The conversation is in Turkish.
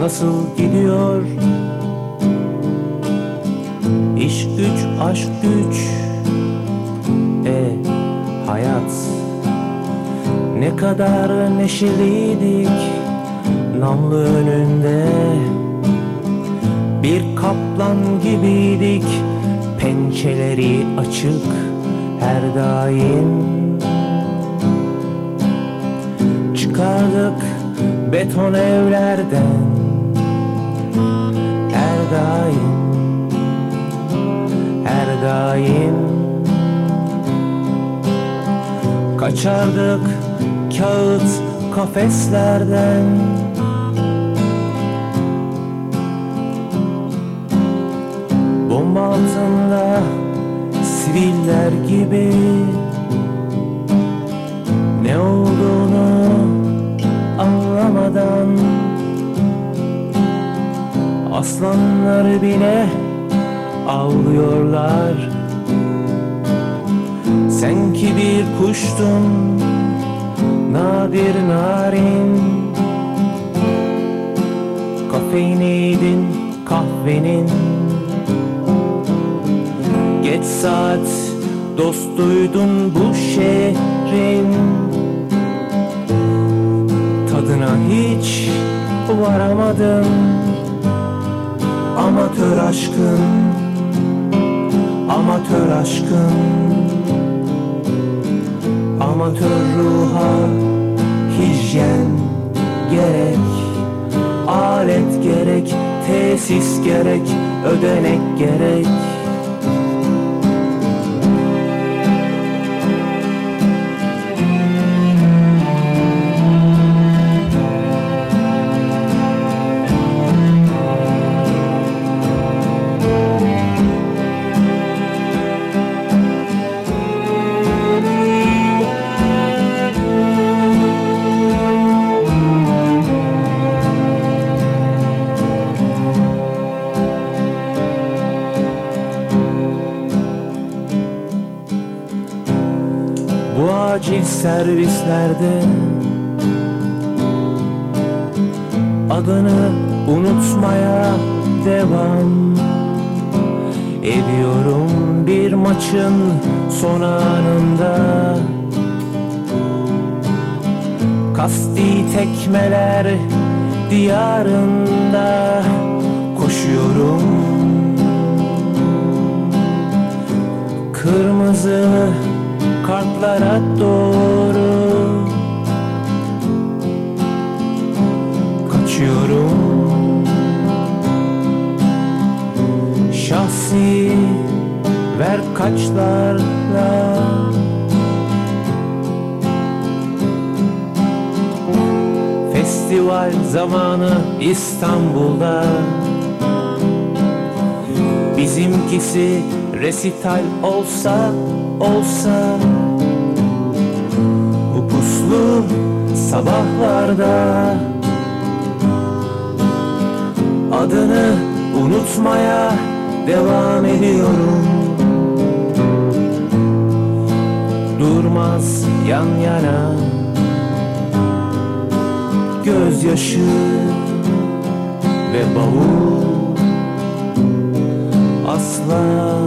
nasıl gidiyor? İş güç, aşk güç, e hayat. Ne kadar neşeliydik namlı önünde. Bir kaplan gibiydik pençeleri açık her daim. Çıkardık beton evlerden daim her daim. Kaçardık kağıt kafeslerden. Bomba altında siviller gibi Aslanları bile avlıyorlar. Sen ki bir kuştun nadir narin. Kafeineydin kahvenin. Geç saat dostuydun bu şehrin. Tadına hiç varamadım Amatör aşkın Amatör aşkın. Amatör ruha hijyen gerek Alet gerek, tesis gerek, ödenek gerek acil servislerde. Adını unutmaya devam Ediyorum bir maçın son anında. Kasti tekmeler diyarında Koşuyorum. Kırmızı kartlara doğru. Kaçıyorum. Şahsi ver kaçlarla. Festival zamanı İstanbul'da. Bizimkisi resital olsa olsa sabahlarda. Adını unutmaya devam ediyorum. Durmaz yan yana. Gözyaşı ve bavul asla